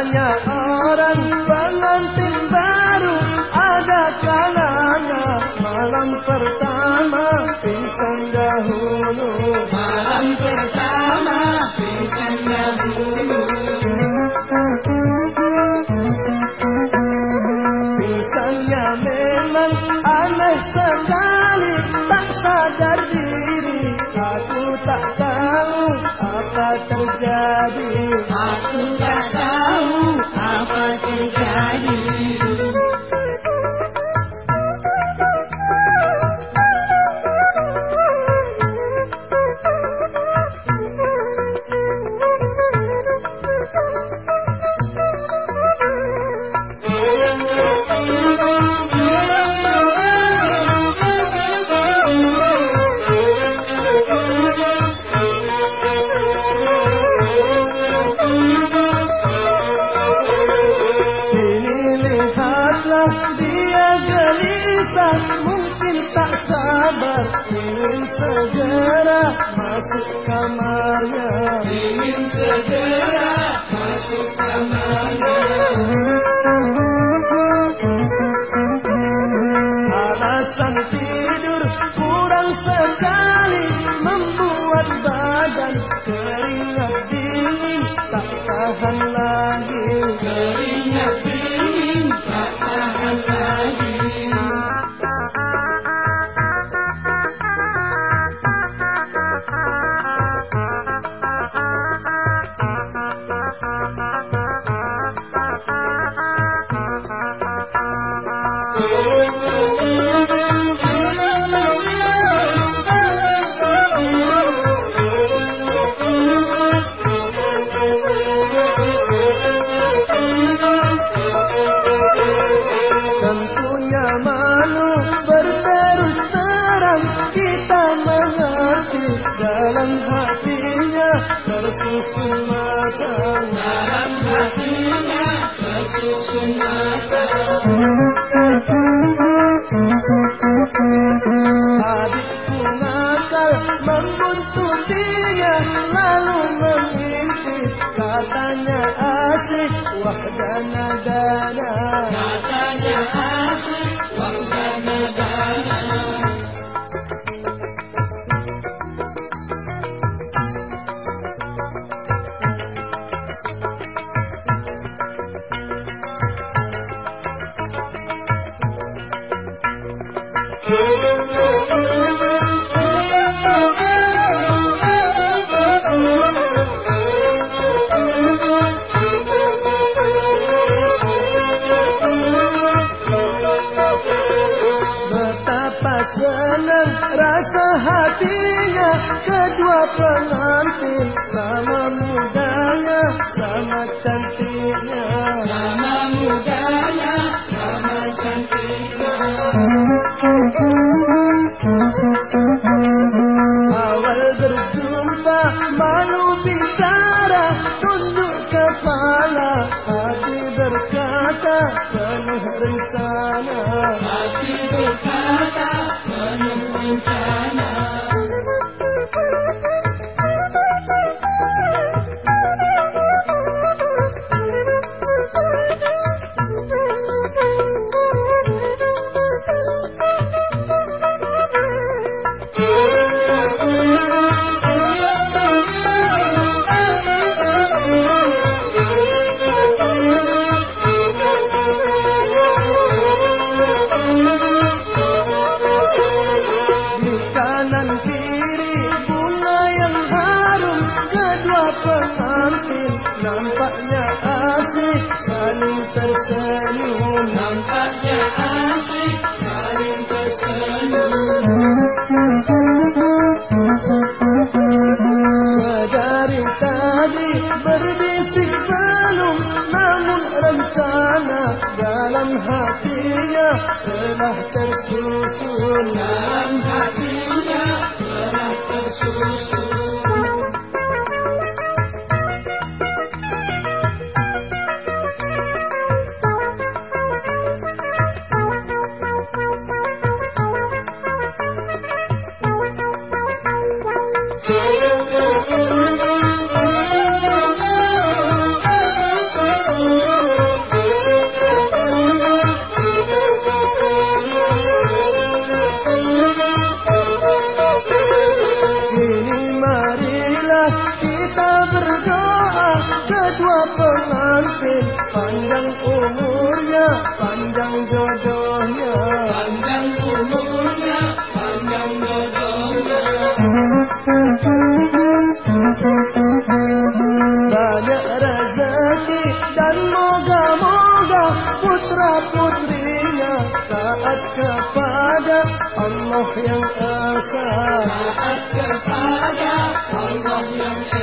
namanya orang pengantin baru Ada kalanya. Malam pertama pisang dahulu. Malam pertama sabar Ingin segera masuk kamarnya. Ingin segera Adikku nakal membuntutinya Lalu mengintip. Katanya asik Wah senang rasa hatinya Kedua pengantin sama mudanya Sama cantiknya. Sama mudanya Sama cantiknya. Awal berjumpa malu bicara Tunduk kepala hati berkata penuh rencana. Hati berkata penuh asik Saling tersenyum. Nampaknya asik Saling tersenyum. Sedari tadi berbisik belum Namun rencana dalam hatinya telah tersusun. Dalam hatinya telah tersusun kepada Allah yang esa. Taat kepada Allah yang esa